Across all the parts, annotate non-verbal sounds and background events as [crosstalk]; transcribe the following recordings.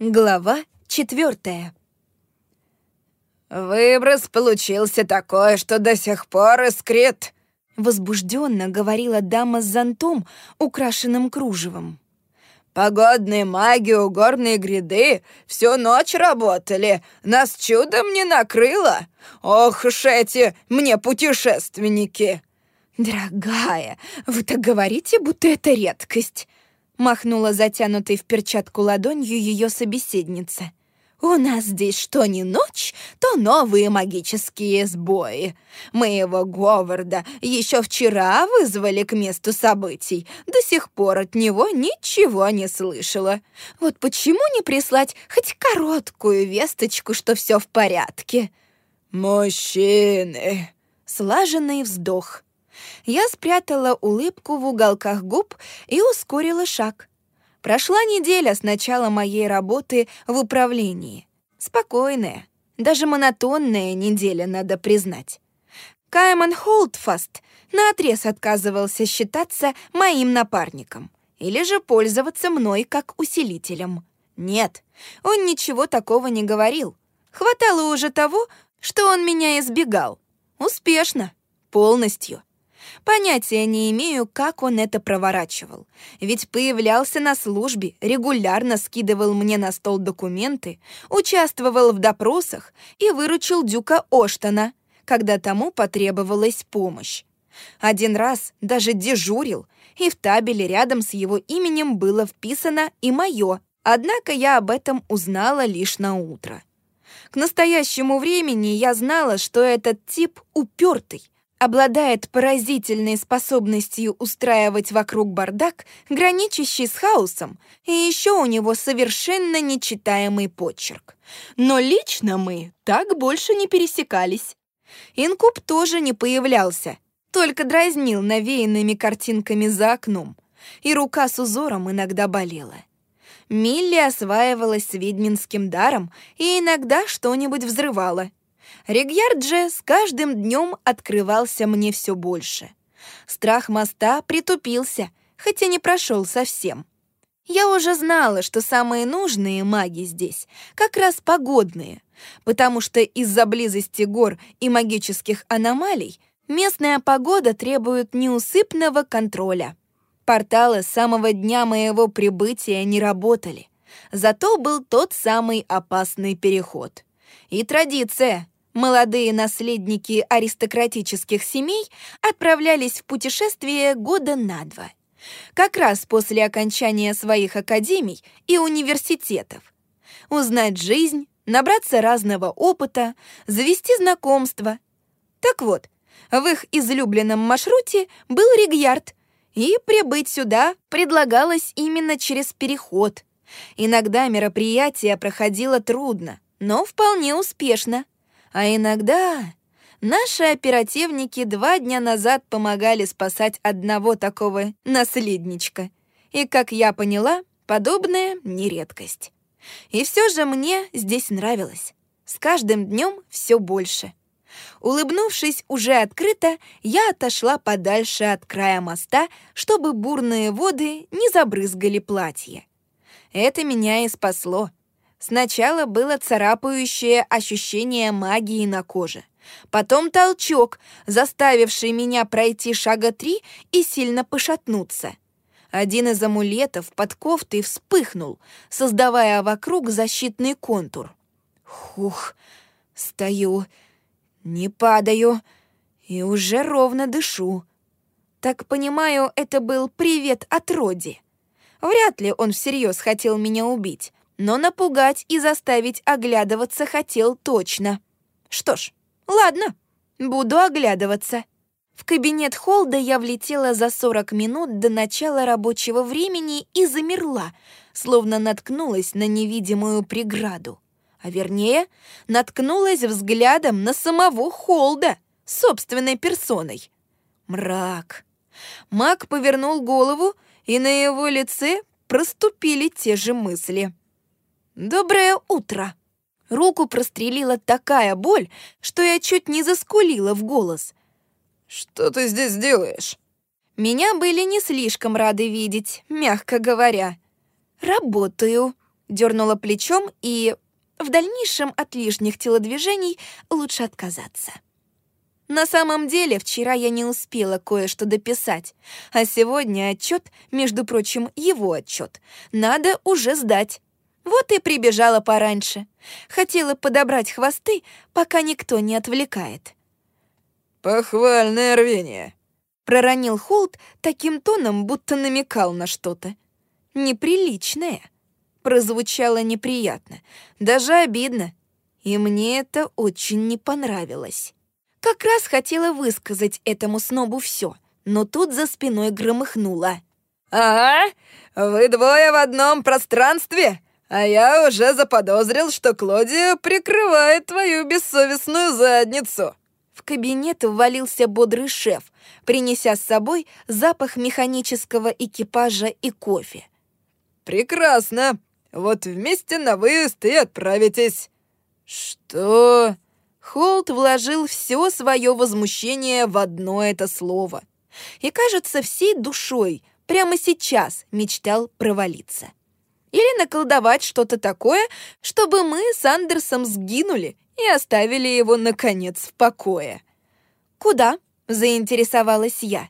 Глава четвертая. «Выброс получился такой, что до сих пор искрит», — возбужденно говорила дама с зонтом, украшенным кружевом. «Погодные маги у горной гряды всю ночь работали, нас чудом не накрыло. Ох уж эти мне путешественники!» «Дорогая, вы так говорите, будто это редкость», Махнула затянутой в перчатку ладонью ее собеседница. «У нас здесь что ни ночь, то новые магические сбои. Моего Говарда еще вчера вызвали к месту событий. До сих пор от него ничего не слышала. Вот почему не прислать хоть короткую весточку, что все в порядке?» «Мужчины!» Слаженный вздох. Я спрятала улыбку в уголках губ и ускорила шаг. Прошла неделя с начала моей работы в управлении. Спокойная, даже монотонная неделя, надо признать. Кайман Холдфаст наотрез отказывался считаться моим напарником или же пользоваться мной как усилителем. Нет, он ничего такого не говорил. Хватало уже того, что он меня избегал. Успешно, полностью. Понятия не имею, как он это проворачивал. Ведь появлялся на службе, регулярно скидывал мне на стол документы, участвовал в допросах и выручил Дюка Оштона, когда тому потребовалась помощь. Один раз даже дежурил, и в табеле рядом с его именем было вписано и мое, однако я об этом узнала лишь на утро. К настоящему времени я знала, что этот тип упертый, обладает поразительной способностью устраивать вокруг бардак, граничащий с хаосом, и еще у него совершенно нечитаемый почерк. Но лично мы так больше не пересекались. Инкуб тоже не появлялся, только дразнил навеянными картинками за окном, и рука с узором иногда болела. Милли осваивалась с ведьминским даром и иногда что-нибудь взрывала — Регьярд же с каждым днем открывался мне все больше. Страх моста притупился, хотя не прошел совсем. Я уже знала, что самые нужные маги здесь как раз погодные, потому что из-за близости гор и магических аномалий местная погода требует неусыпного контроля. Порталы с самого дня моего прибытия не работали, зато был тот самый опасный переход. И традиция — Молодые наследники аристократических семей отправлялись в путешествие года на два. Как раз после окончания своих академий и университетов. Узнать жизнь, набраться разного опыта, завести знакомства. Так вот, в их излюбленном маршруте был Ригьярд, и прибыть сюда предлагалось именно через переход. Иногда мероприятие проходило трудно, но вполне успешно. А иногда наши оперативники два дня назад помогали спасать одного такого наследничка. И, как я поняла, подобное не редкость. И все же мне здесь нравилось. С каждым днем все больше. Улыбнувшись уже открыто, я отошла подальше от края моста, чтобы бурные воды не забрызгали платье. Это меня и спасло. Сначала было царапающее ощущение магии на коже. Потом толчок, заставивший меня пройти шага три и сильно пошатнуться. Один из амулетов под кофтой вспыхнул, создавая вокруг защитный контур. Хух, стою, не падаю и уже ровно дышу. Так понимаю, это был привет от Роди. Вряд ли он всерьез хотел меня убить, но напугать и заставить оглядываться хотел точно. Что ж, ладно, буду оглядываться. В кабинет Холда я влетела за 40 минут до начала рабочего времени и замерла, словно наткнулась на невидимую преграду. А вернее, наткнулась взглядом на самого Холда, собственной персоной. Мрак. Маг повернул голову, и на его лице проступили те же мысли. «Доброе утро!» Руку прострелила такая боль, что я чуть не заскулила в голос. «Что ты здесь делаешь?» Меня были не слишком рады видеть, мягко говоря. «Работаю», Дернула плечом и в дальнейшем от лишних телодвижений лучше отказаться. На самом деле, вчера я не успела кое-что дописать, а сегодня отчет, между прочим, его отчет, надо уже сдать. Вот и прибежала пораньше. Хотела подобрать хвосты, пока никто не отвлекает. «Похвальное рвение», — проронил Холт таким тоном, будто намекал на что-то. «Неприличное». Прозвучало неприятно, даже обидно. И мне это очень не понравилось. Как раз хотела высказать этому снобу все, но тут за спиной громыхнуло. «Ага, вы двое в одном пространстве, а я уже заподозрил, что Клодия прикрывает твою бессовестную задницу». В кабинет ввалился бодрый шеф, принеся с собой запах механического экипажа и кофе. «Прекрасно. Вот вместе на выезд и отправитесь». «Что?» Холт вложил все свое возмущение в одно это слово. И, кажется, всей душой прямо сейчас мечтал провалиться. Или наколдовать что-то такое, чтобы мы с Андерсом сгинули и оставили его, наконец, в покое. «Куда?» — заинтересовалась я.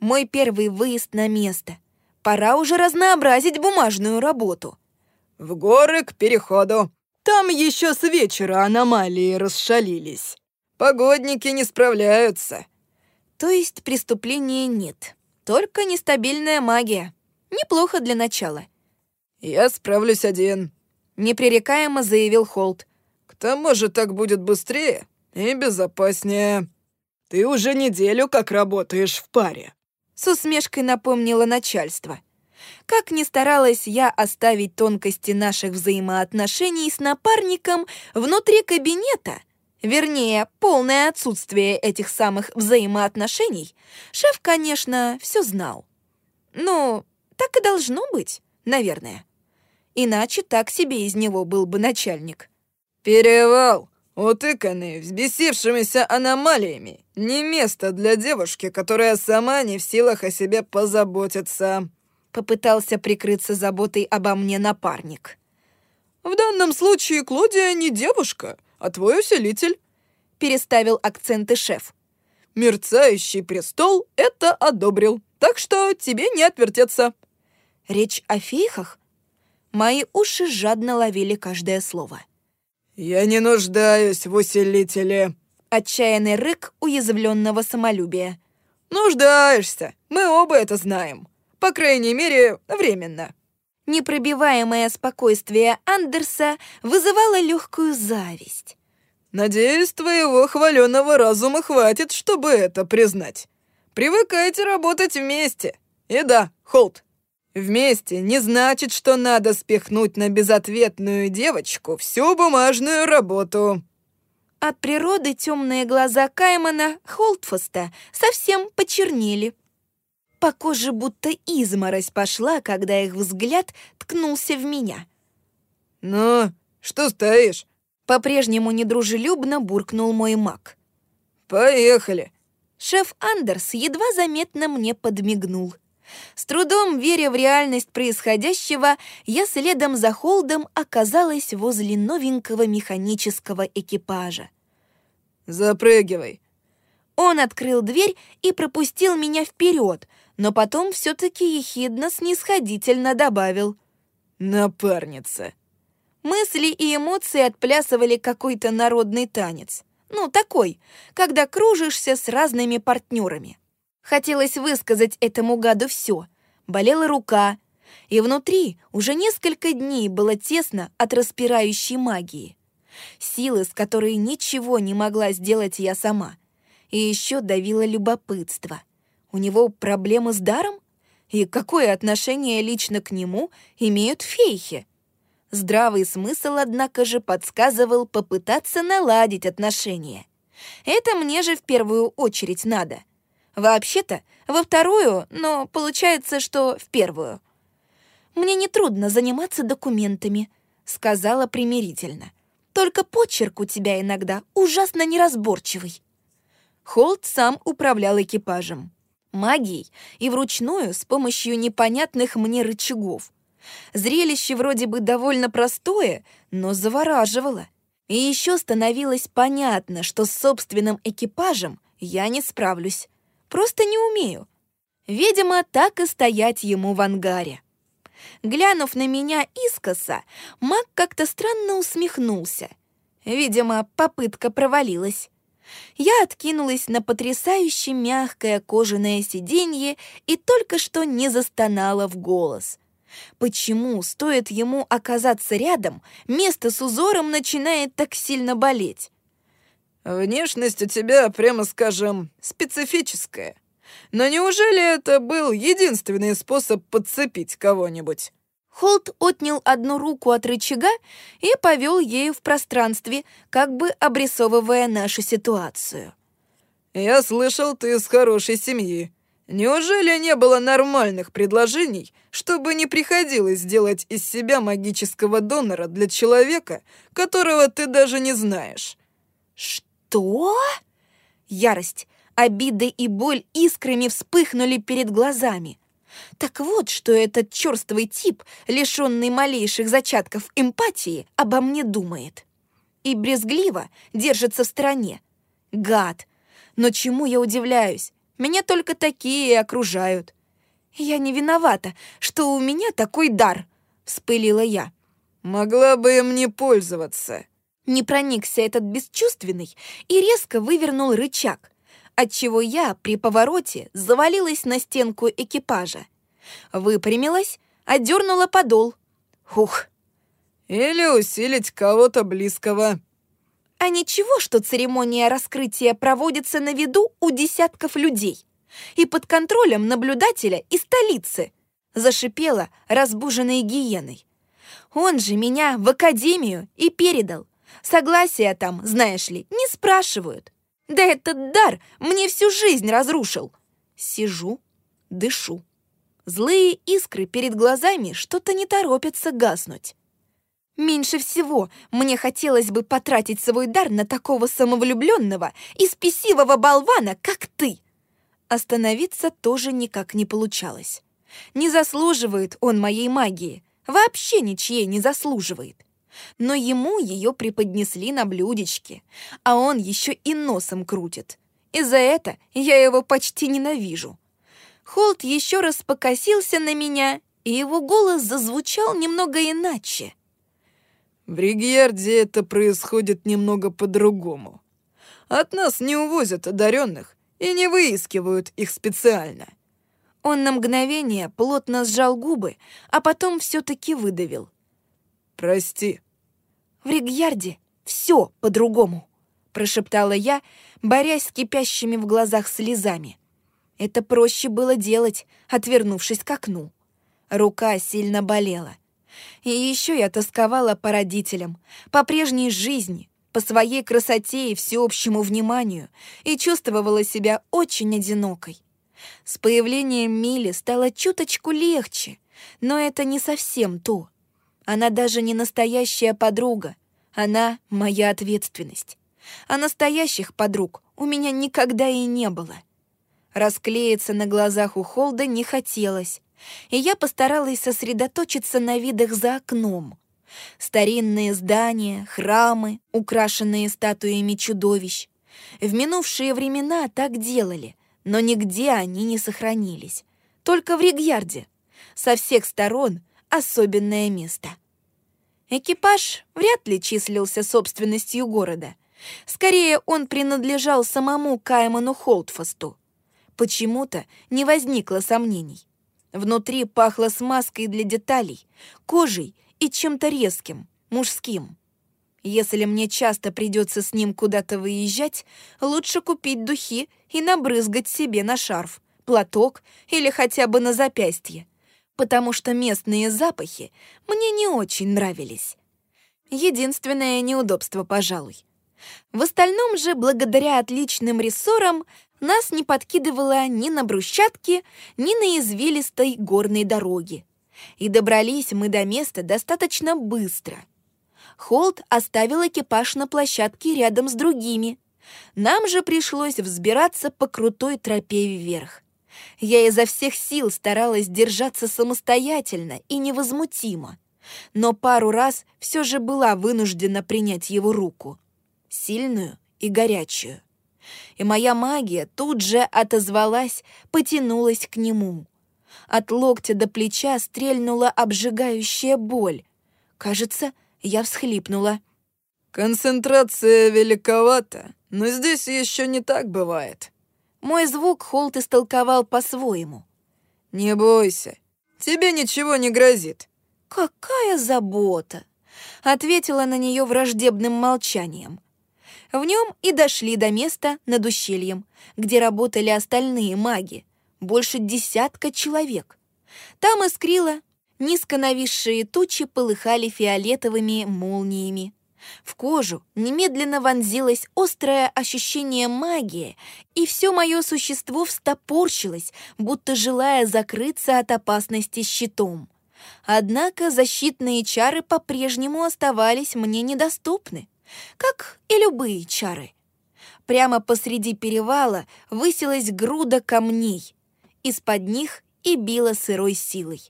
«Мой первый выезд на место. Пора уже разнообразить бумажную работу». «В горы к переходу», там еще с вечера аномалии расшалились. Погодники не справляются. То есть преступления нет, только нестабильная магия. Неплохо для начала. Я справлюсь один. Непререкаемо заявил Холт. К тому же так будет быстрее и безопаснее. Ты уже неделю как работаешь в паре. С усмешкой напомнило начальство. Как ни старалась я оставить тонкости наших взаимоотношений с напарником внутри кабинета, вернее, полное отсутствие этих самых взаимоотношений, шеф, конечно, все знал. Ну, так и должно быть, наверное. Иначе так себе из него был бы начальник. «Перевал, утыканный взбесившимися аномалиями, не место для девушки, которая сама не в силах о себе позаботиться», Попытался прикрыться заботой обо мне напарник. «В данном случае Клодия не девушка, а твой усилитель», — переставил акценты шеф. «Мерцающий престол это одобрил, так что тебе не отвертеться». «Речь о фейхах?» Мои уши жадно ловили каждое слово. «Я не нуждаюсь в усилителе», — отчаянный рык уязвленного самолюбия. «Нуждаешься, мы оба это знаем. По крайней мере, временно». Непробиваемое спокойствие Андерса вызывало легкую зависть. «Надеюсь, твоего хваленого разума хватит, чтобы это признать. Привыкайте работать вместе. И да, Холт, вместе не значит, что надо спихнуть на безответную девочку всю бумажную работу». От природы темные глаза Каймана Холтфаста совсем почернели. По коже будто изморозь пошла, когда их взгляд ткнулся в меня. «Ну, что стоишь?» По-прежнему недружелюбно буркнул мой маг. «Поехали!» Шеф Андерс едва заметно мне подмигнул. С трудом веря в реальность происходящего, я следом за Холдом оказалась возле новенького механического экипажа. «Запрыгивай!» Он открыл дверь и пропустил меня вперед, но потом все-таки ехидно-снисходительно добавил «Напарница». Мысли и эмоции отплясывали какой-то народный танец. Ну, такой, когда кружишься с разными партнерами. Хотелось высказать этому гаду все. Болела рука, и внутри уже несколько дней было тесно от распирающей магии. Силы, с которой ничего не могла сделать я сама. И еще давило любопытство. У него проблемы с даром? И какое отношение лично к нему имеют фейхи? Здравый смысл, однако же, подсказывал попытаться наладить отношения. Это мне же в первую очередь надо. Вообще-то, во вторую, но получается, что в первую. «Мне нетрудно заниматься документами», — сказала примирительно. «Только почерк у тебя иногда ужасно неразборчивый». Холт сам управлял экипажем магией и вручную с помощью непонятных мне рычагов. Зрелище вроде бы довольно простое, но завораживало. И еще становилось понятно, что с собственным экипажем я не справлюсь. Просто не умею. Видимо, так и стоять ему в ангаре. Глянув на меня искоса, маг как-то странно усмехнулся. Видимо, попытка провалилась. Я откинулась на потрясающе мягкое кожаное сиденье и только что не застонала в голос. Почему, стоит ему оказаться рядом, место с узором начинает так сильно болеть? «Внешность у тебя, прямо скажем, специфическая. Но неужели это был единственный способ подцепить кого-нибудь?» Холт отнял одну руку от рычага и повел ею в пространстве, как бы обрисовывая нашу ситуацию. «Я слышал, ты из хорошей семьи. Неужели не было нормальных предложений, чтобы не приходилось делать из себя магического донора для человека, которого ты даже не знаешь?» «Что?» Ярость, обида и боль искрами вспыхнули перед глазами. Так вот, что этот черствый тип, лишенный малейших зачатков эмпатии, обо мне думает. И брезгливо держится в стороне. Гад! Но чему я удивляюсь? Меня только такие окружают. Я не виновата, что у меня такой дар, вспылила я. Могла бы им не пользоваться. Не проникся этот бесчувственный и резко вывернул рычаг отчего я при повороте завалилась на стенку экипажа. Выпрямилась, отдернула подол. Хух. Или усилить кого-то близкого. А ничего, что церемония раскрытия проводится на виду у десятков людей и под контролем наблюдателя из столицы, зашипела разбуженной гиеной. Он же меня в академию и передал. Согласия там, знаешь ли, не спрашивают. Да этот дар мне всю жизнь разрушил. Сижу, дышу. Злые искры перед глазами что-то не торопятся гаснуть. Меньше всего мне хотелось бы потратить свой дар на такого самовлюбленного и спесивого болвана, как ты. Остановиться тоже никак не получалось. Не заслуживает он моей магии. Вообще ничьей не заслуживает но ему ее преподнесли на блюдечке, а он еще и носом крутит. И за это я его почти ненавижу. Холт еще раз покосился на меня, и его голос зазвучал немного иначе. В Ригьярде это происходит немного по-другому. От нас не увозят одаренных и не выискивают их специально. Он на мгновение плотно сжал губы, а потом все-таки выдавил. «Прости, в Ригьярде все по-другому», — прошептала я, борясь с кипящими в глазах слезами. Это проще было делать, отвернувшись к окну. Рука сильно болела. И еще я тосковала по родителям, по прежней жизни, по своей красоте и всеобщему вниманию, и чувствовала себя очень одинокой. С появлением Мили стало чуточку легче, но это не совсем то. Она даже не настоящая подруга. Она — моя ответственность. А настоящих подруг у меня никогда и не было. Расклеиться на глазах у Холда не хотелось, и я постаралась сосредоточиться на видах за окном. Старинные здания, храмы, украшенные статуями чудовищ. В минувшие времена так делали, но нигде они не сохранились. Только в Ригьярде. Со всех сторон особенное место. Экипаж вряд ли числился собственностью города. Скорее, он принадлежал самому Кайману Холтфасту. Почему-то не возникло сомнений. Внутри пахло смазкой для деталей, кожей и чем-то резким, мужским. Если мне часто придется с ним куда-то выезжать, лучше купить духи и набрызгать себе на шарф, платок или хотя бы на запястье потому что местные запахи мне не очень нравились. Единственное неудобство, пожалуй. В остальном же, благодаря отличным рессорам, нас не подкидывало ни на брусчатке, ни на извилистой горной дороге. И добрались мы до места достаточно быстро. Холд оставил экипаж на площадке рядом с другими. Нам же пришлось взбираться по крутой тропе вверх. Я изо всех сил старалась держаться самостоятельно и невозмутимо, но пару раз все же была вынуждена принять его руку. Сильную и горячую. И моя магия тут же отозвалась, потянулась к нему. От локтя до плеча стрельнула обжигающая боль. Кажется, я всхлипнула. «Концентрация великовата, но здесь еще не так бывает». Мой звук Холт истолковал по-своему. «Не бойся, тебе ничего не грозит». «Какая забота!» Ответила на нее враждебным молчанием. В нем и дошли до места над ущельем, где работали остальные маги, больше десятка человек. Там искрило, низко нависшие тучи полыхали фиолетовыми молниями. В кожу немедленно вонзилось острое ощущение магии, и все мое существо встопорщилось, будто желая закрыться от опасности щитом. Однако защитные чары по-прежнему оставались мне недоступны, как и любые чары. Прямо посреди перевала высилась груда камней. Из-под них и била сырой силой.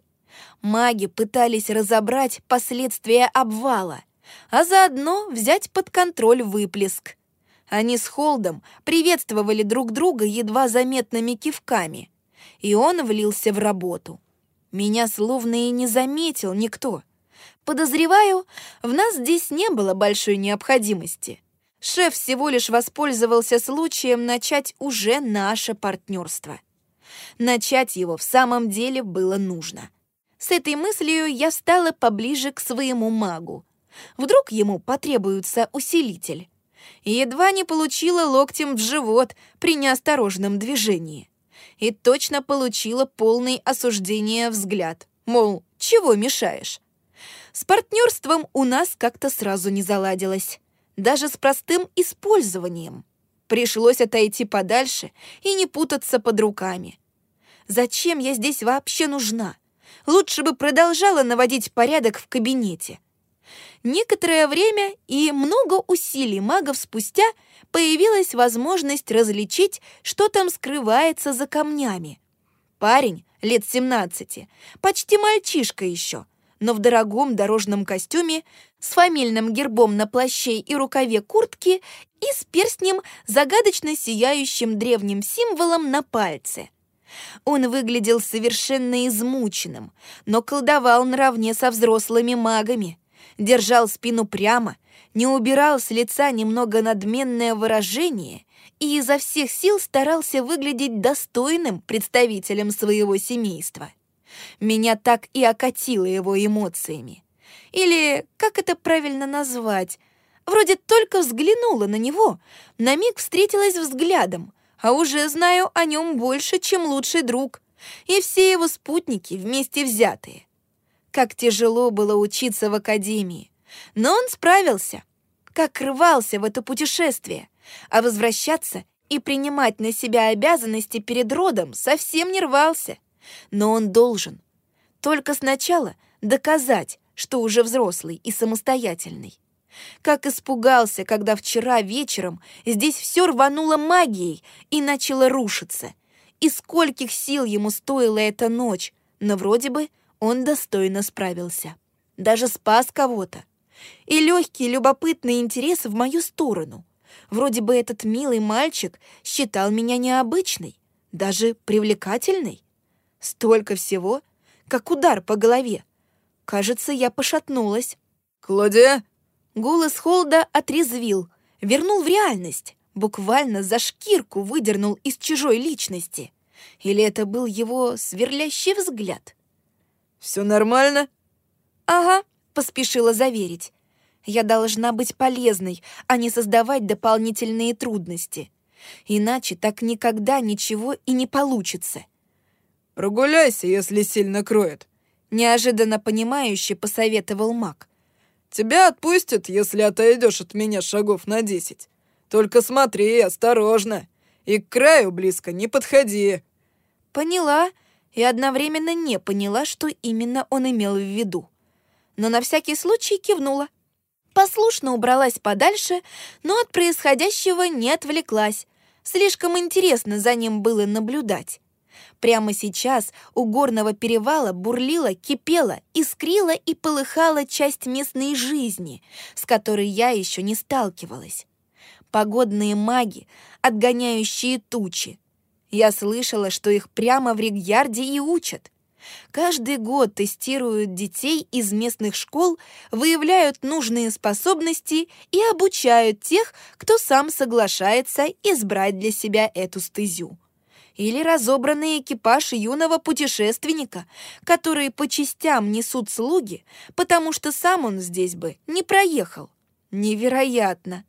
Маги пытались разобрать последствия обвала, а заодно взять под контроль выплеск. Они с Холдом приветствовали друг друга едва заметными кивками, и он влился в работу. Меня словно и не заметил никто. Подозреваю, в нас здесь не было большой необходимости. Шеф всего лишь воспользовался случаем начать уже наше партнерство. Начать его в самом деле было нужно. С этой мыслью я стала поближе к своему магу, Вдруг ему потребуется усилитель. Едва не получила локтем в живот при неосторожном движении. И точно получила полный осуждение взгляд. Мол, чего мешаешь? С партнерством у нас как-то сразу не заладилось. Даже с простым использованием. Пришлось отойти подальше и не путаться под руками. Зачем я здесь вообще нужна? Лучше бы продолжала наводить порядок в кабинете. Некоторое время и много усилий магов спустя появилась возможность различить, что там скрывается за камнями. Парень лет 17, почти мальчишка еще, но в дорогом дорожном костюме с фамильным гербом на плаще и рукаве куртки и с перстнем, загадочно сияющим древним символом на пальце. Он выглядел совершенно измученным, но колдовал наравне со взрослыми магами держал спину прямо, не убирал с лица немного надменное выражение и изо всех сил старался выглядеть достойным представителем своего семейства. Меня так и окатило его эмоциями. Или, как это правильно назвать, вроде только взглянула на него, на миг встретилась взглядом, а уже знаю о нем больше, чем лучший друг, и все его спутники вместе взятые. Как тяжело было учиться в академии. Но он справился. Как рвался в это путешествие. А возвращаться и принимать на себя обязанности перед родом совсем не рвался. Но он должен. Только сначала доказать, что уже взрослый и самостоятельный. Как испугался, когда вчера вечером здесь все рвануло магией и начало рушиться. И скольких сил ему стоила эта ночь, но вроде бы он достойно справился. Даже спас кого-то. И легкий, любопытный интерес в мою сторону. Вроде бы этот милый мальчик считал меня необычной, даже привлекательной. Столько всего, как удар по голове. Кажется, я пошатнулась. «Клодия?» Голос Холда отрезвил, вернул в реальность, буквально за шкирку выдернул из чужой личности. Или это был его сверлящий взгляд? Все нормально?» «Ага», — поспешила заверить. «Я должна быть полезной, а не создавать дополнительные трудности. Иначе так никогда ничего и не получится». «Прогуляйся, если сильно кроет», — неожиданно понимающе посоветовал маг. «Тебя отпустят, если отойдешь от меня шагов на десять. Только смотри, осторожно, и к краю близко не подходи». «Поняла», — и одновременно не поняла, что именно он имел в виду. Но на всякий случай кивнула. Послушно убралась подальше, но от происходящего не отвлеклась. Слишком интересно за ним было наблюдать. Прямо сейчас у горного перевала бурлила, кипела, искрила и полыхала часть местной жизни, с которой я еще не сталкивалась. Погодные маги, отгоняющие тучи. Я слышала, что их прямо в Ригьярде и учат. Каждый год тестируют детей из местных школ, выявляют нужные способности и обучают тех, кто сам соглашается избрать для себя эту стезю. Или разобранный экипаж юного путешественника, которые по частям несут слуги, потому что сам он здесь бы не проехал. Невероятно!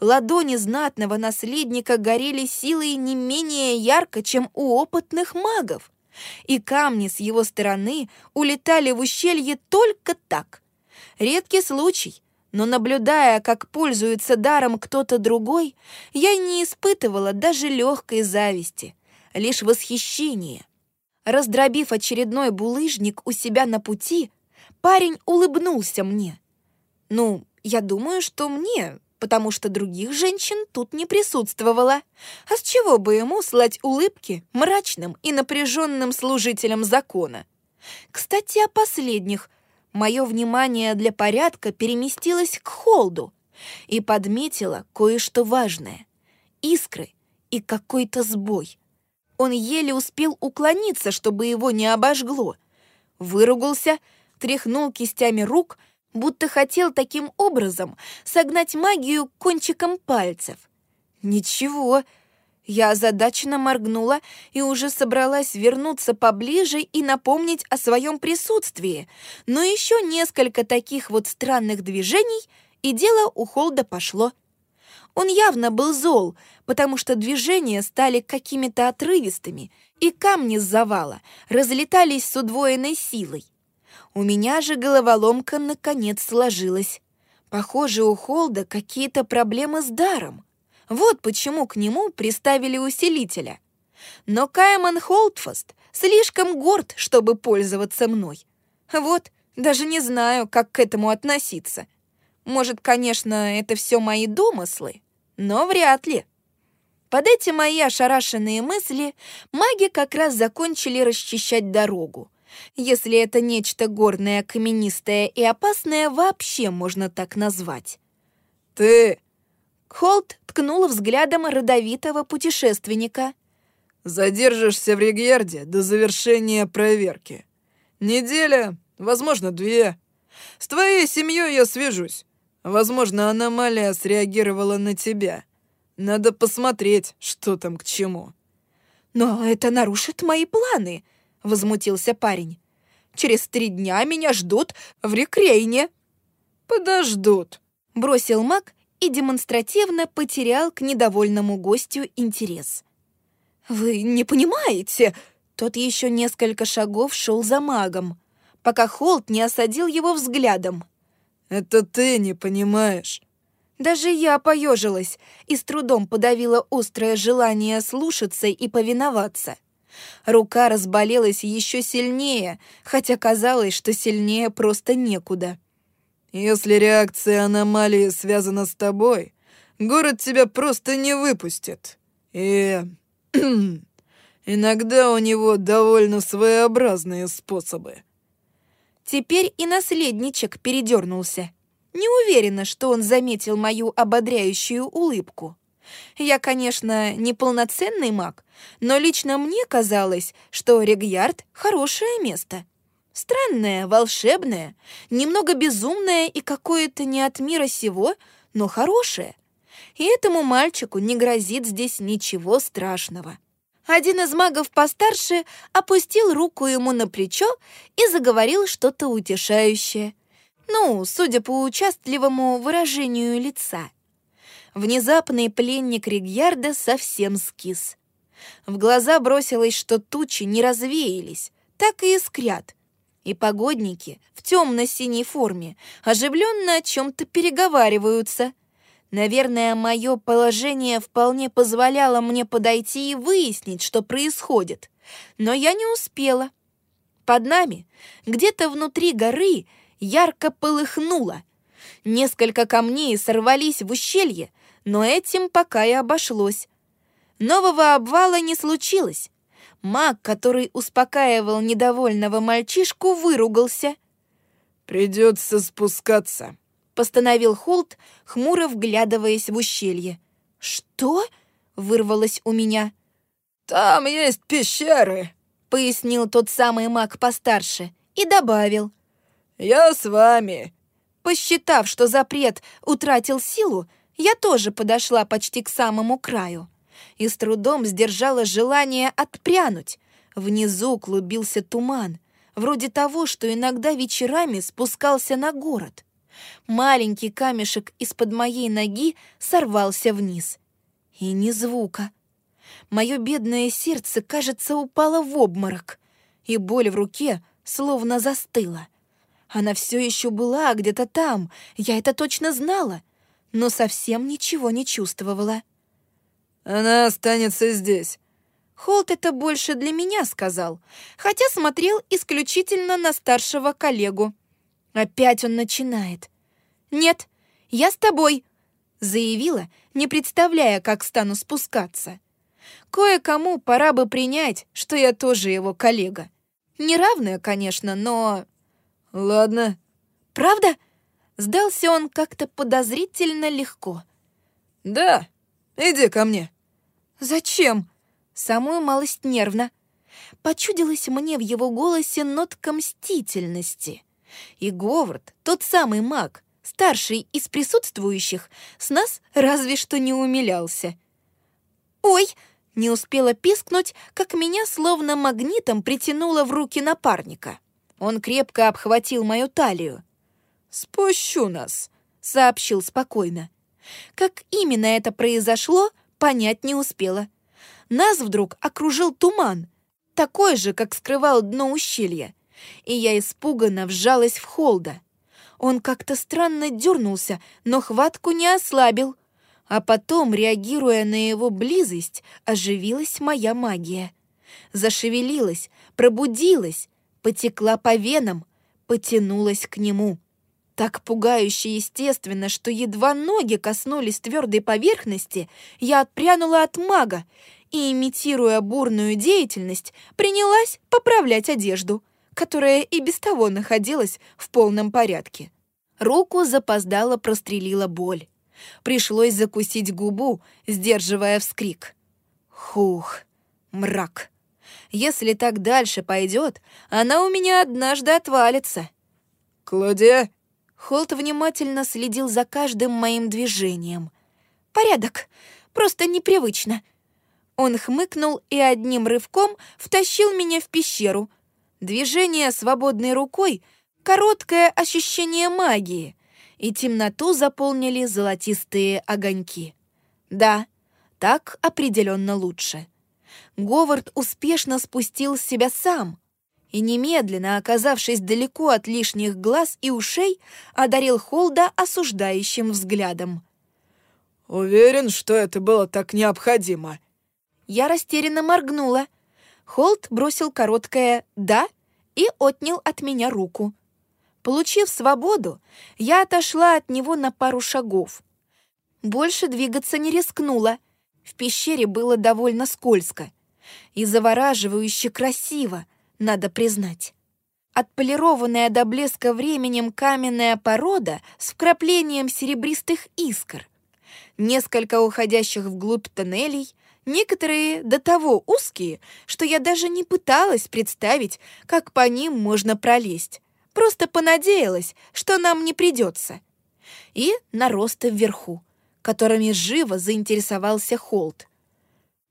Ладони знатного наследника горели силой не менее ярко, чем у опытных магов и камни с его стороны улетали в ущелье только так. Редкий случай, но наблюдая, как пользуется даром кто-то другой, я не испытывала даже легкой зависти, лишь восхищение. Раздробив очередной булыжник у себя на пути, парень улыбнулся мне. Ну, я думаю, что мне, потому что других женщин тут не присутствовало. А с чего бы ему слать улыбки мрачным и напряженным служителям закона? Кстати, о последних. Мое внимание для порядка переместилось к Холду и подметила кое-что важное. Искры и какой-то сбой. Он еле успел уклониться, чтобы его не обожгло. Выругался, тряхнул кистями рук — будто хотел таким образом согнать магию кончиком пальцев. Ничего, я озадаченно моргнула и уже собралась вернуться поближе и напомнить о своем присутствии, но еще несколько таких вот странных движений, и дело у Холда пошло. Он явно был зол, потому что движения стали какими-то отрывистыми, и камни с завала разлетались с удвоенной силой. У меня же головоломка наконец сложилась. Похоже, у Холда какие-то проблемы с даром. Вот почему к нему приставили усилителя. Но Кайман Холдфаст слишком горд, чтобы пользоваться мной. Вот, даже не знаю, как к этому относиться. Может, конечно, это все мои домыслы, но вряд ли. Под эти мои ошарашенные мысли маги как раз закончили расчищать дорогу если это нечто горное, каменистое и опасное вообще можно так назвать. «Ты!» Холт ткнула взглядом родовитого путешественника. «Задержишься в Ригьярде до завершения проверки. Неделя, возможно, две. С твоей семьей я свяжусь. Возможно, аномалия среагировала на тебя. Надо посмотреть, что там к чему». «Но это нарушит мои планы», возмутился парень. «Через три дня меня ждут в рекрейне». «Подождут», — бросил маг и демонстративно потерял к недовольному гостю интерес. «Вы не понимаете?» Тот еще несколько шагов шел за магом, пока Холт не осадил его взглядом. «Это ты не понимаешь». Даже я поежилась и с трудом подавила острое желание слушаться и повиноваться. Рука разболелась еще сильнее, хотя казалось, что сильнее просто некуда. «Если реакция аномалии связана с тобой, город тебя просто не выпустит. И... [clears throat] иногда у него довольно своеобразные способы». Теперь и наследничек передернулся. Не уверена, что он заметил мою ободряющую улыбку. Я, конечно, не полноценный маг, но лично мне казалось, что Регьярд — хорошее место. Странное, волшебное, немного безумное и какое-то не от мира сего, но хорошее. И этому мальчику не грозит здесь ничего страшного. Один из магов постарше опустил руку ему на плечо и заговорил что-то утешающее. Ну, судя по участливому выражению лица — Внезапный пленник Ригьярда совсем скис. В глаза бросилось, что тучи не развеялись, так и искрят. И погодники в темно-синей форме оживленно о чем-то переговариваются. Наверное, мое положение вполне позволяло мне подойти и выяснить, что происходит. Но я не успела. Под нами, где-то внутри горы, ярко полыхнуло. Несколько камней сорвались в ущелье, но этим пока и обошлось. Нового обвала не случилось. Маг, который успокаивал недовольного мальчишку, выругался. «Придется спускаться», — постановил Холт, хмуро вглядываясь в ущелье. «Что?» — вырвалось у меня. «Там есть пещеры», — пояснил тот самый маг постарше и добавил. «Я с вами». Посчитав, что запрет утратил силу, я тоже подошла почти к самому краю и с трудом сдержала желание отпрянуть. Внизу клубился туман, вроде того, что иногда вечерами спускался на город. Маленький камешек из-под моей ноги сорвался вниз. И ни звука. Мое бедное сердце, кажется, упало в обморок, и боль в руке словно застыла. Она все еще была где-то там, я это точно знала, но совсем ничего не чувствовала. «Она останется здесь». Холт это больше для меня сказал, хотя смотрел исключительно на старшего коллегу. Опять он начинает. «Нет, я с тобой», — заявила, не представляя, как стану спускаться. Кое-кому пора бы принять, что я тоже его коллега. Неравная, конечно, но... Ладно. Правда? Сдался он как-то подозрительно легко. Да, иди ко мне. «Зачем?» Самую малость нервно. Почудилась мне в его голосе нотка мстительности. И Говард, тот самый маг, старший из присутствующих, с нас разве что не умилялся. «Ой!» — не успела пискнуть, как меня словно магнитом притянуло в руки напарника. Он крепко обхватил мою талию. «Спущу нас», — сообщил спокойно. Как именно это произошло, понять не успела. Нас вдруг окружил туман, такой же, как скрывал дно ущелья, и я испуганно вжалась в холда. Он как-то странно дернулся, но хватку не ослабил. А потом, реагируя на его близость, оживилась моя магия. Зашевелилась, пробудилась, потекла по венам, потянулась к нему. Так пугающе естественно, что едва ноги коснулись твердой поверхности, я отпрянула от мага и, имитируя бурную деятельность, принялась поправлять одежду, которая и без того находилась в полном порядке. Руку запоздало прострелила боль. Пришлось закусить губу, сдерживая вскрик. Хух, мрак. Если так дальше пойдет, она у меня однажды отвалится. «Клодия!» Холт внимательно следил за каждым моим движением. «Порядок. Просто непривычно». Он хмыкнул и одним рывком втащил меня в пещеру. Движение свободной рукой, короткое ощущение магии, и темноту заполнили золотистые огоньки. Да, так определенно лучше. Говард успешно спустил себя сам — и немедленно, оказавшись далеко от лишних глаз и ушей, одарил Холда осуждающим взглядом. «Уверен, что это было так необходимо». Я растерянно моргнула. Холд бросил короткое «да» и отнял от меня руку. Получив свободу, я отошла от него на пару шагов. Больше двигаться не рискнула. В пещере было довольно скользко и завораживающе красиво, надо признать. Отполированная до блеска временем каменная порода с вкраплением серебристых искр. Несколько уходящих вглубь тоннелей, некоторые до того узкие, что я даже не пыталась представить, как по ним можно пролезть. Просто понадеялась, что нам не придется. И наросты вверху, которыми живо заинтересовался Холт.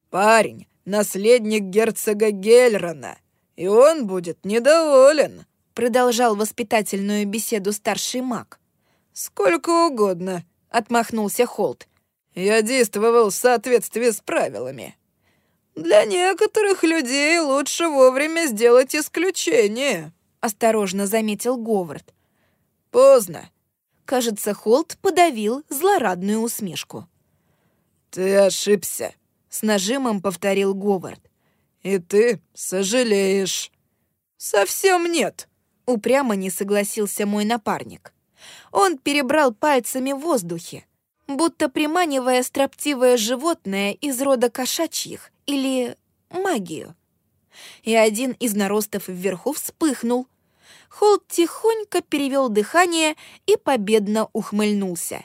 «Парень, наследник герцога Гельрона», и он будет недоволен», — продолжал воспитательную беседу старший маг. «Сколько угодно», — отмахнулся Холт. «Я действовал в соответствии с правилами. Для некоторых людей лучше вовремя сделать исключение», — осторожно заметил Говард. «Поздно». Кажется, Холт подавил злорадную усмешку. «Ты ошибся», — с нажимом повторил Говард. И ты сожалеешь. Совсем нет, упрямо не согласился мой напарник. Он перебрал пальцами в воздухе, будто приманивая строптивое животное из рода кошачьих или магию. и один из наростов вверху вспыхнул. Холт тихонько перевел дыхание и победно ухмыльнулся.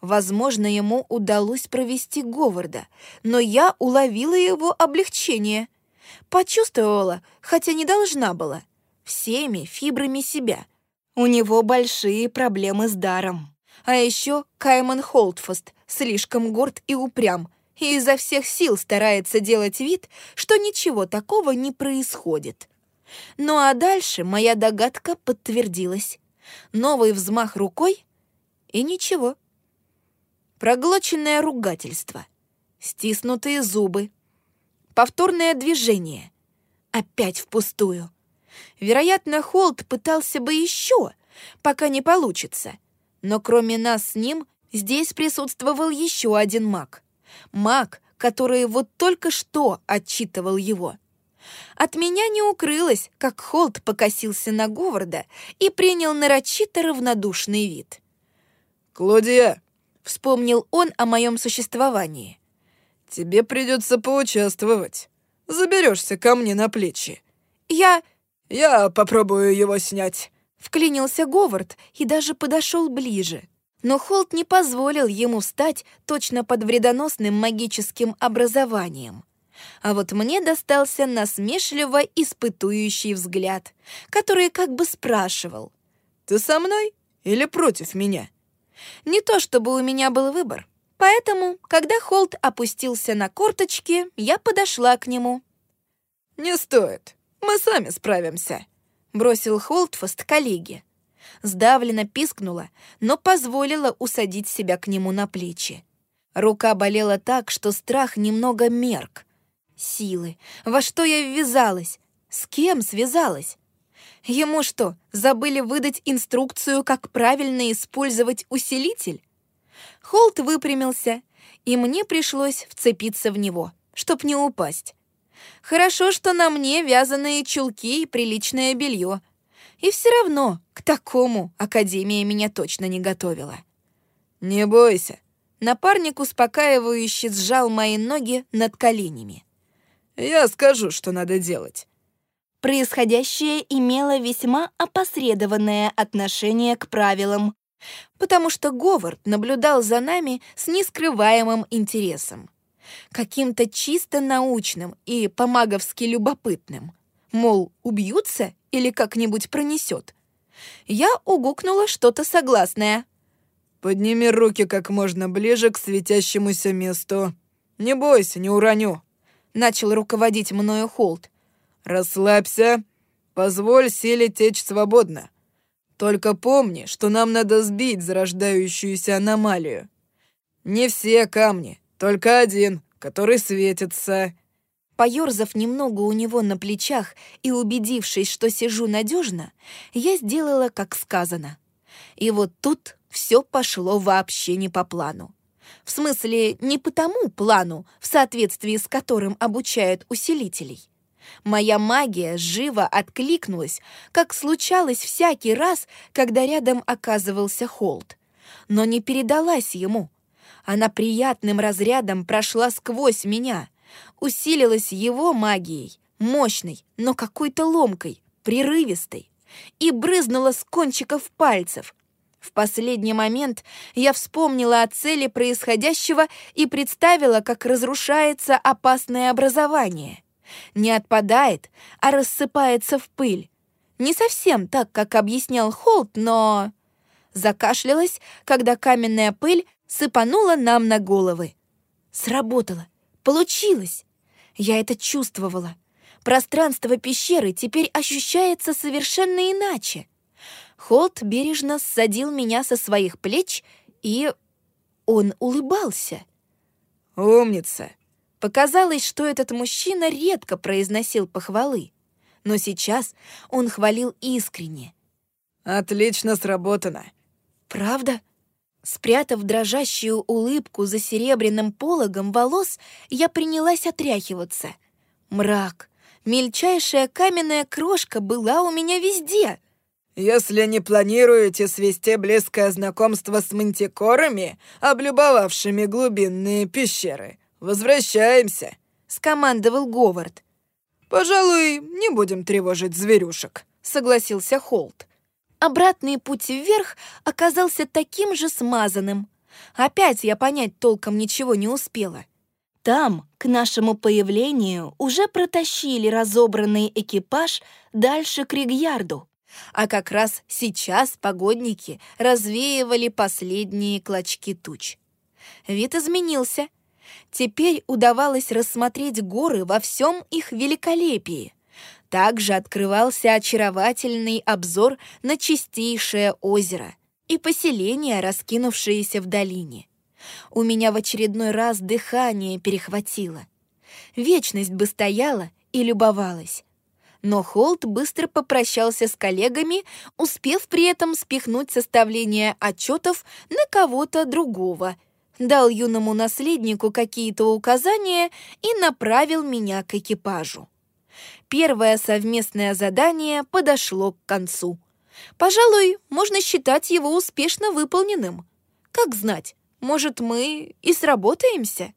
Возможно, ему удалось провести Говарда, но я уловила его облегчение. Почувствовала, хотя не должна была, всеми фибрами себя. У него большие проблемы с даром. А еще Кайман Холтфаст слишком горд и упрям, и изо всех сил старается делать вид, что ничего такого не происходит. Ну а дальше моя догадка подтвердилась. Новый взмах рукой — и ничего. Проглоченное ругательство, стиснутые зубы, повторное движение. Опять впустую. Вероятно, Холт пытался бы еще, пока не получится. Но кроме нас с ним здесь присутствовал еще один маг. Маг, который вот только что отчитывал его. От меня не укрылось, как Холт покосился на Говарда и принял нарочито равнодушный вид. «Клодия!» — вспомнил он о моем существовании. «Тебе придется поучаствовать. Заберешься ко мне на плечи». «Я...» «Я попробую его снять». Вклинился Говард и даже подошел ближе. Но Холт не позволил ему стать точно под вредоносным магическим образованием. А вот мне достался насмешливо испытующий взгляд, который как бы спрашивал. «Ты со мной или против меня?» Не то чтобы у меня был выбор. Поэтому, когда Холт опустился на корточки, я подошла к нему. «Не стоит. Мы сами справимся», — бросил Холтфаст коллеге. Сдавленно пискнула, но позволила усадить себя к нему на плечи. Рука болела так, что страх немного мерк. Силы. Во что я ввязалась? С кем связалась? Ему что, забыли выдать инструкцию, как правильно использовать усилитель? Холт выпрямился, и мне пришлось вцепиться в него, чтоб не упасть. Хорошо, что на мне вязаные чулки и приличное белье. И все равно к такому Академия меня точно не готовила. «Не бойся». Напарник успокаивающе сжал мои ноги над коленями. «Я скажу, что надо делать». Происходящее имело весьма опосредованное отношение к правилам, потому что Говард наблюдал за нами с нескрываемым интересом. Каким-то чисто научным и помаговски любопытным. Мол, убьются или как-нибудь пронесет. Я угукнула что-то согласное. «Подними руки как можно ближе к светящемуся месту. Не бойся, не уроню», — начал руководить мною Холт. «Расслабься. Позволь силе течь свободно. Только помни, что нам надо сбить зарождающуюся аномалию. Не все камни, только один, который светится». Поёрзав немного у него на плечах и убедившись, что сижу надежно, я сделала, как сказано. И вот тут все пошло вообще не по плану. В смысле, не по тому плану, в соответствии с которым обучают усилителей. Моя магия живо откликнулась, как случалось всякий раз, когда рядом оказывался Холд. Но не передалась ему. Она приятным разрядом прошла сквозь меня, усилилась его магией, мощной, но какой-то ломкой, прерывистой, и брызнула с кончиков пальцев. В последний момент я вспомнила о цели происходящего и представила, как разрушается опасное образование — не отпадает, а рассыпается в пыль. Не совсем так, как объяснял Холт, но... Закашлялась, когда каменная пыль сыпанула нам на головы. Сработало. Получилось. Я это чувствовала. Пространство пещеры теперь ощущается совершенно иначе. Холт бережно ссадил меня со своих плеч, и он улыбался. «Умница!» Показалось, что этот мужчина редко произносил похвалы, но сейчас он хвалил искренне. «Отлично сработано». «Правда?» Спрятав дрожащую улыбку за серебряным пологом волос, я принялась отряхиваться. Мрак. Мельчайшая каменная крошка была у меня везде. «Если не планируете свести близкое знакомство с мантикорами, облюбовавшими глубинные пещеры, «Возвращаемся», — скомандовал Говард. «Пожалуй, не будем тревожить зверюшек», — согласился Холт. Обратный путь вверх оказался таким же смазанным. Опять я понять толком ничего не успела. Там, к нашему появлению, уже протащили разобранный экипаж дальше к Ригьярду. А как раз сейчас погодники развеивали последние клочки туч. Вид изменился. Теперь удавалось рассмотреть горы во всем их великолепии. Также открывался очаровательный обзор на чистейшее озеро и поселения, раскинувшиеся в долине. У меня в очередной раз дыхание перехватило. Вечность бы стояла и любовалась. Но Холт быстро попрощался с коллегами, успев при этом спихнуть составление отчетов на кого-то другого, дал юному наследнику какие-то указания и направил меня к экипажу. Первое совместное задание подошло к концу. Пожалуй, можно считать его успешно выполненным. Как знать, может, мы и сработаемся?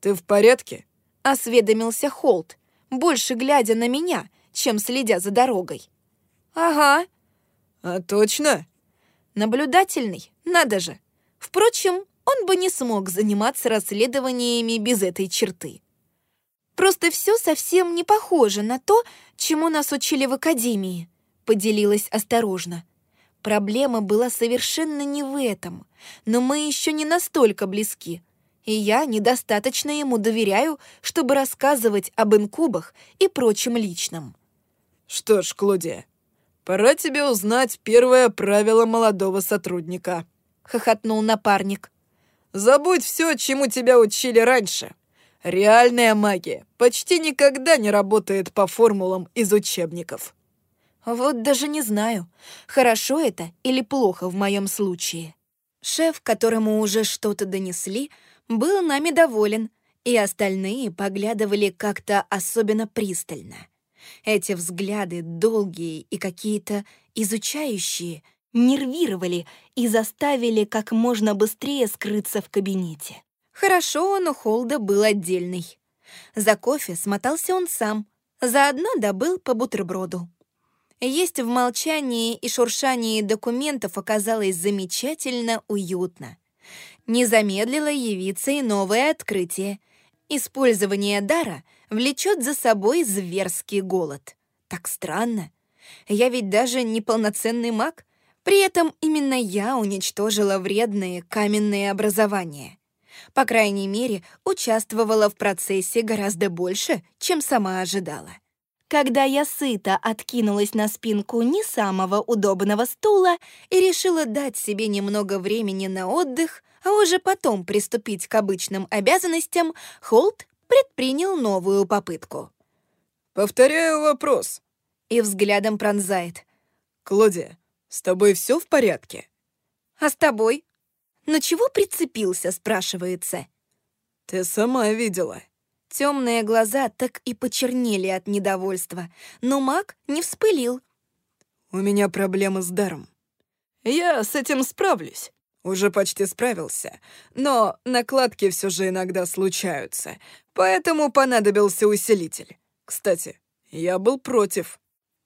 «Ты в порядке?» — осведомился Холт, больше глядя на меня, чем следя за дорогой. «Ага». «А точно?» «Наблюдательный, надо же. Впрочем, он бы не смог заниматься расследованиями без этой черты. Просто все совсем не похоже на то, чему нас учили в академии», — поделилась осторожно. Проблема была совершенно не в этом, но мы еще не настолько близки, и я недостаточно ему доверяю, чтобы рассказывать об инкубах и прочем личном. «Что ж, Клодия, пора тебе узнать первое правило молодого сотрудника», — хохотнул напарник. «Забудь все, чему тебя учили раньше. Реальная магия почти никогда не работает по формулам из учебников». Вот даже не знаю, хорошо это или плохо в моем случае. Шеф, которому уже что-то донесли, был нами доволен, и остальные поглядывали как-то особенно пристально. Эти взгляды, долгие и какие-то изучающие, нервировали и заставили как можно быстрее скрыться в кабинете. Хорошо, но Холда был отдельный. За кофе смотался он сам, заодно добыл по бутерброду. Есть в молчании и шуршании документов оказалось замечательно уютно. Не замедлило явиться и новое открытие. Использование дара влечет за собой зверский голод. Так странно. Я ведь даже не полноценный маг. При этом именно я уничтожила вредные каменные образования. По крайней мере, участвовала в процессе гораздо больше, чем сама ожидала. Когда я сыто откинулась на спинку не самого удобного стула и решила дать себе немного времени на отдых, а уже потом приступить к обычным обязанностям, Холт предпринял новую попытку. «Повторяю вопрос». И взглядом пронзает. «Клодия, с тобой все в порядке?» «А с тобой?» «Но чего прицепился?» — спрашивается. «Ты сама видела». Темные глаза так и почернели от недовольства, но маг не вспылил. «У меня проблемы с даром. Я с этим справлюсь. Уже почти справился, но накладки все же иногда случаются, поэтому понадобился усилитель. Кстати, я был против».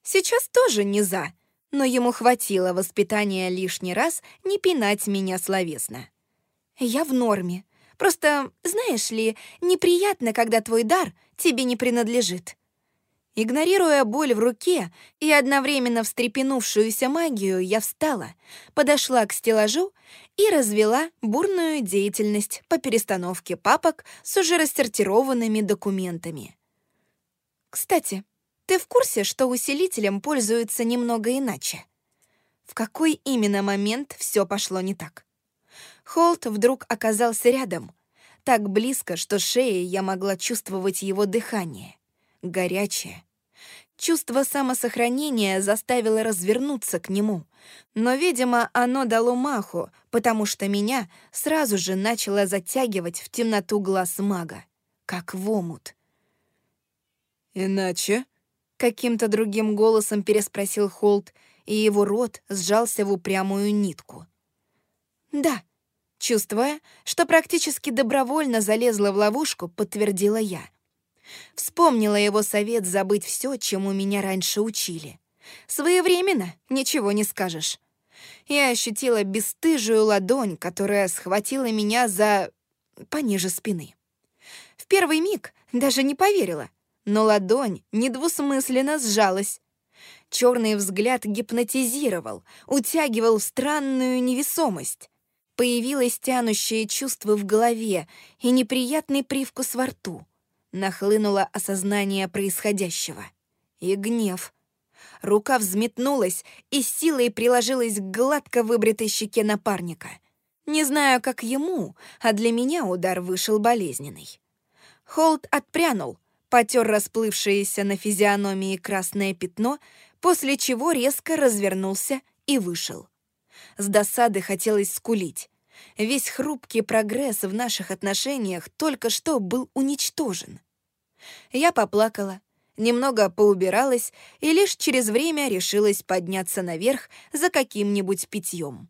Сейчас тоже не за, но ему хватило воспитания лишний раз не пинать меня словесно. «Я в норме», Просто, знаешь ли, неприятно, когда твой дар тебе не принадлежит. Игнорируя боль в руке и одновременно встрепенувшуюся магию, я встала, подошла к стеллажу и развела бурную деятельность по перестановке папок с уже рассортированными документами. Кстати, ты в курсе, что усилителем пользуются немного иначе? В какой именно момент все пошло не так? Холт вдруг оказался рядом, так близко, что шеей я могла чувствовать его дыхание. Горячее. Чувство самосохранения заставило развернуться к нему, но, видимо, оно дало маху, потому что меня сразу же начало затягивать в темноту глаз мага, как в омут. «Иначе?» — каким-то другим голосом переспросил Холт, и его рот сжался в упрямую нитку. «Да», Чувствуя, что практически добровольно залезла в ловушку, подтвердила я. Вспомнила его совет забыть все, чему меня раньше учили. Своевременно, ничего не скажешь. Я ощутила бесстыжую ладонь, которая схватила меня за... пониже спины. В первый миг даже не поверила, но ладонь недвусмысленно сжалась. Черный взгляд гипнотизировал, утягивал в странную невесомость. Появилось тянущее чувство в голове и неприятный привкус во рту. Нахлынуло осознание происходящего. И гнев. Рука взметнулась и силой приложилась к гладко выбритой щеке напарника. Не знаю, как ему, а для меня удар вышел болезненный. Холд отпрянул, потер расплывшееся на физиономии красное пятно, после чего резко развернулся и вышел. С досады хотелось скулить. Весь хрупкий прогресс в наших отношениях только что был уничтожен. Я поплакала, немного поубиралась и лишь через время решилась подняться наверх за каким-нибудь питьем.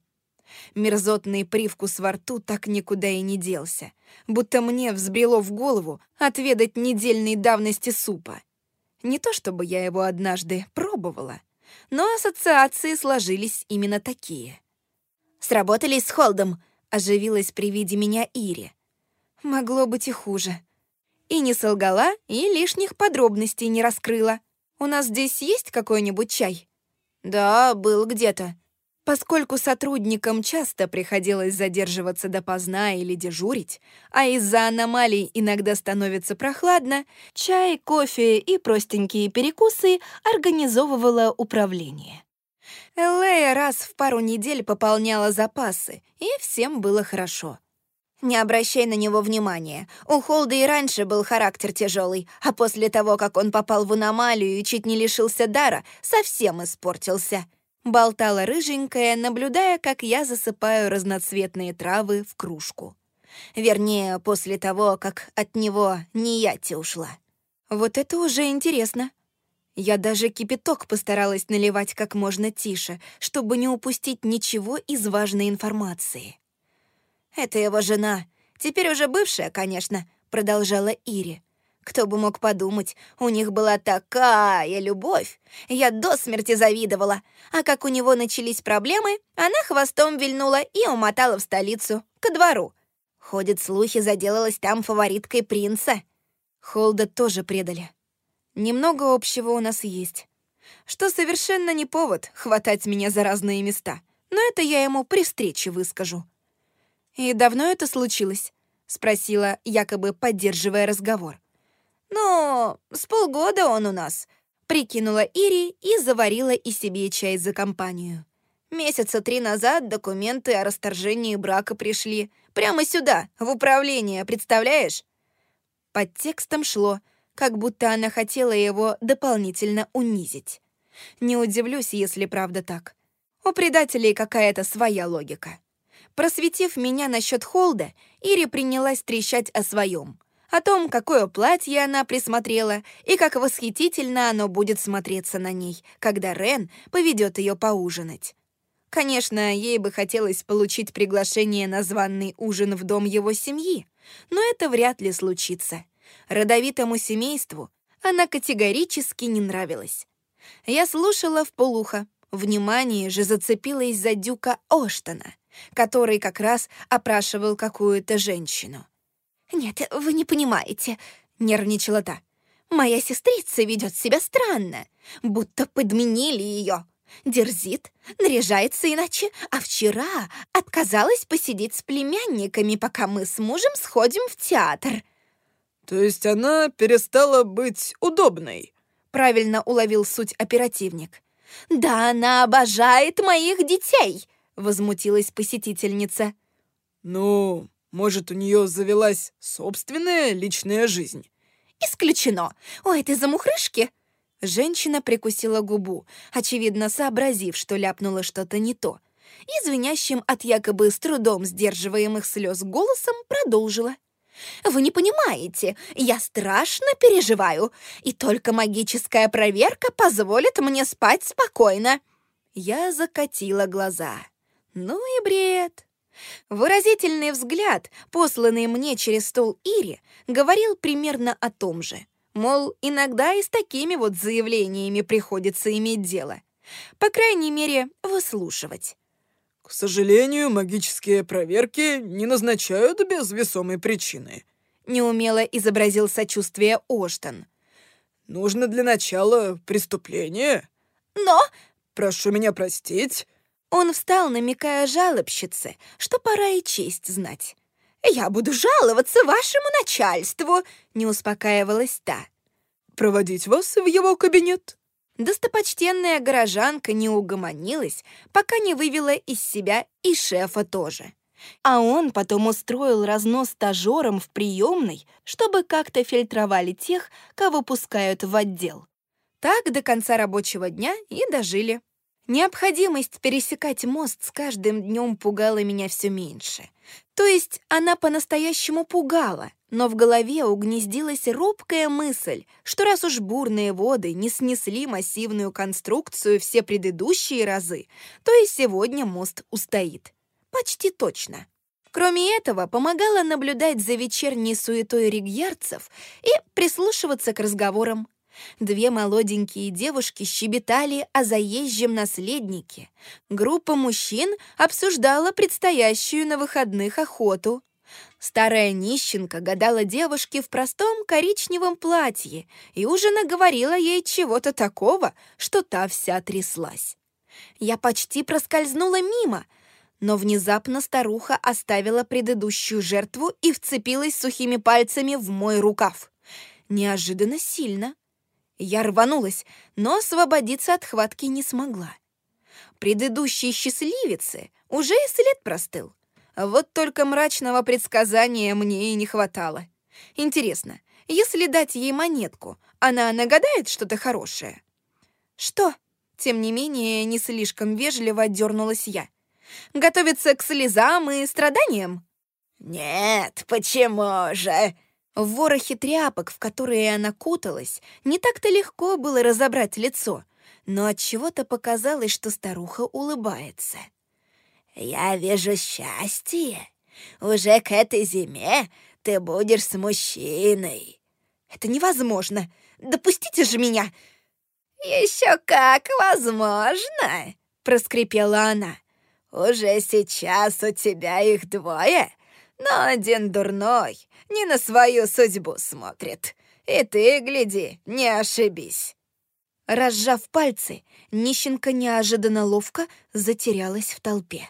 Мерзотный привкус во рту так никуда и не делся, будто мне взбрело в голову отведать недельной давности супа. Не то чтобы я его однажды пробовала, но ассоциации сложились именно такие. «Сработали с Холдом», — оживилась при виде меня Ири. Могло быть и хуже. И не солгала, и лишних подробностей не раскрыла. «У нас здесь есть какой-нибудь чай?» «Да, был где-то», Поскольку сотрудникам часто приходилось задерживаться допоздна или дежурить, а из-за аномалий иногда становится прохладно, чай, кофе и простенькие перекусы организовывало управление. Элея раз в пару недель пополняла запасы, и всем было хорошо. Не обращай на него внимания. У Холда и раньше был характер тяжелый, а после того, как он попал в аномалию и чуть не лишился дара, совсем испортился. Болтала рыженькая, наблюдая, как я засыпаю разноцветные травы в кружку. Вернее, после того, как от него не яти ушла. Вот это уже интересно. Я даже кипяток постаралась наливать как можно тише, чтобы не упустить ничего из важной информации. «Это его жена. Теперь уже бывшая, конечно», — продолжала Ири. Кто бы мог подумать, у них была такая любовь. Я до смерти завидовала. А как у него начались проблемы, она хвостом вильнула и умотала в столицу, ко двору. Ходят слухи, заделалась там фавориткой принца. Холда тоже предали. Немного общего у нас есть. Что совершенно не повод хватать меня за разные места. Но это я ему при встрече выскажу. «И давно это случилось?» — спросила, якобы поддерживая разговор. «Ну, с полгода он у нас», — прикинула Ири и заварила и себе чай за компанию. Месяца три назад документы о расторжении брака пришли. Прямо сюда, в управление, представляешь? Под текстом шло, как будто она хотела его дополнительно унизить. Не удивлюсь, если правда так. У предателей какая-то своя логика. Просветив меня насчет Холда, Ири принялась трещать о своем о том, какое платье она присмотрела и как восхитительно оно будет смотреться на ней, когда Рен поведет ее поужинать. Конечно, ей бы хотелось получить приглашение на званный ужин в дом его семьи, но это вряд ли случится. Родовитому семейству она категорически не нравилась. Я слушала в полухо, внимание же зацепилось за Дюка Оштона, который как раз опрашивал какую-то женщину. «Нет, вы не понимаете», — нервничала та. «Моя сестрица ведет себя странно, будто подменили ее. Дерзит, наряжается иначе, а вчера отказалась посидеть с племянниками, пока мы с мужем сходим в театр». «То есть она перестала быть удобной?» — правильно уловил суть оперативник. «Да она обожает моих детей!» — возмутилась посетительница. «Ну, может, у нее завелась собственная личная жизнь? Исключено. У этой замухрышки... Женщина прикусила губу, очевидно сообразив, что ляпнула что-то не то, и звенящим от якобы с трудом сдерживаемых слез голосом продолжила. «Вы не понимаете, я страшно переживаю, и только магическая проверка позволит мне спать спокойно». Я закатила глаза. «Ну и бред!» Выразительный взгляд, посланный мне через стол Ири, говорил примерно о том же. Мол, иногда и с такими вот заявлениями приходится иметь дело. По крайней мере, выслушивать. К сожалению, магические проверки не назначают без весомой причины. Неумело изобразил сочувствие Оштон. Нужно для начала преступление. Но... Прошу меня простить. Он встал, намекая жалобщице, что пора и честь знать. «Я буду жаловаться вашему начальству», — не успокаивалась та. «Проводить вас в его кабинет?» Достопочтенная горожанка не угомонилась, пока не вывела из себя и шефа тоже. А он потом устроил разнос стажерам в приемной, чтобы как-то фильтровали тех, кого пускают в отдел. Так до конца рабочего дня и дожили. Необходимость пересекать мост с каждым днем пугала меня все меньше. То есть она по-настоящему пугала, но в голове угнездилась робкая мысль, что раз уж бурные воды не снесли массивную конструкцию все предыдущие разы, то и сегодня мост устоит. Почти точно. Кроме этого, помогала наблюдать за вечерней суетой ригьярцев и прислушиваться к разговорам. Две молоденькие девушки щебетали о заезжем наследнике. Группа мужчин обсуждала предстоящую на выходных охоту. Старая нищенка гадала девушке в простом коричневом платье и уже наговорила ей чего-то такого, что та вся тряслась. Я почти проскользнула мимо, но внезапно старуха оставила предыдущую жертву и вцепилась сухими пальцами в мой рукав. Неожиданно сильно. Я рванулась, но освободиться от хватки не смогла. Предыдущей счастливице уже и след простыл. Вот только мрачного предсказания мне и не хватало. Интересно, если дать ей монетку, она нагадает что-то хорошее? Что? Тем не менее, не слишком вежливо отдернулась я. Готовиться к слезам и страданиям? «Нет, почему же?» В ворохе тряпок, в которые она куталась, не так-то легко было разобрать лицо, но от чего то показалось, что старуха улыбается. «Я вижу счастье. Уже к этой зиме ты будешь с мужчиной». «Это невозможно! Допустите же меня!» «Еще как возможно!» — проскрипела она. «Уже сейчас у тебя их двое, но один дурной, не на свою судьбу смотрит. И ты, гляди, не ошибись». Разжав пальцы, нищенка неожиданно ловко затерялась в толпе.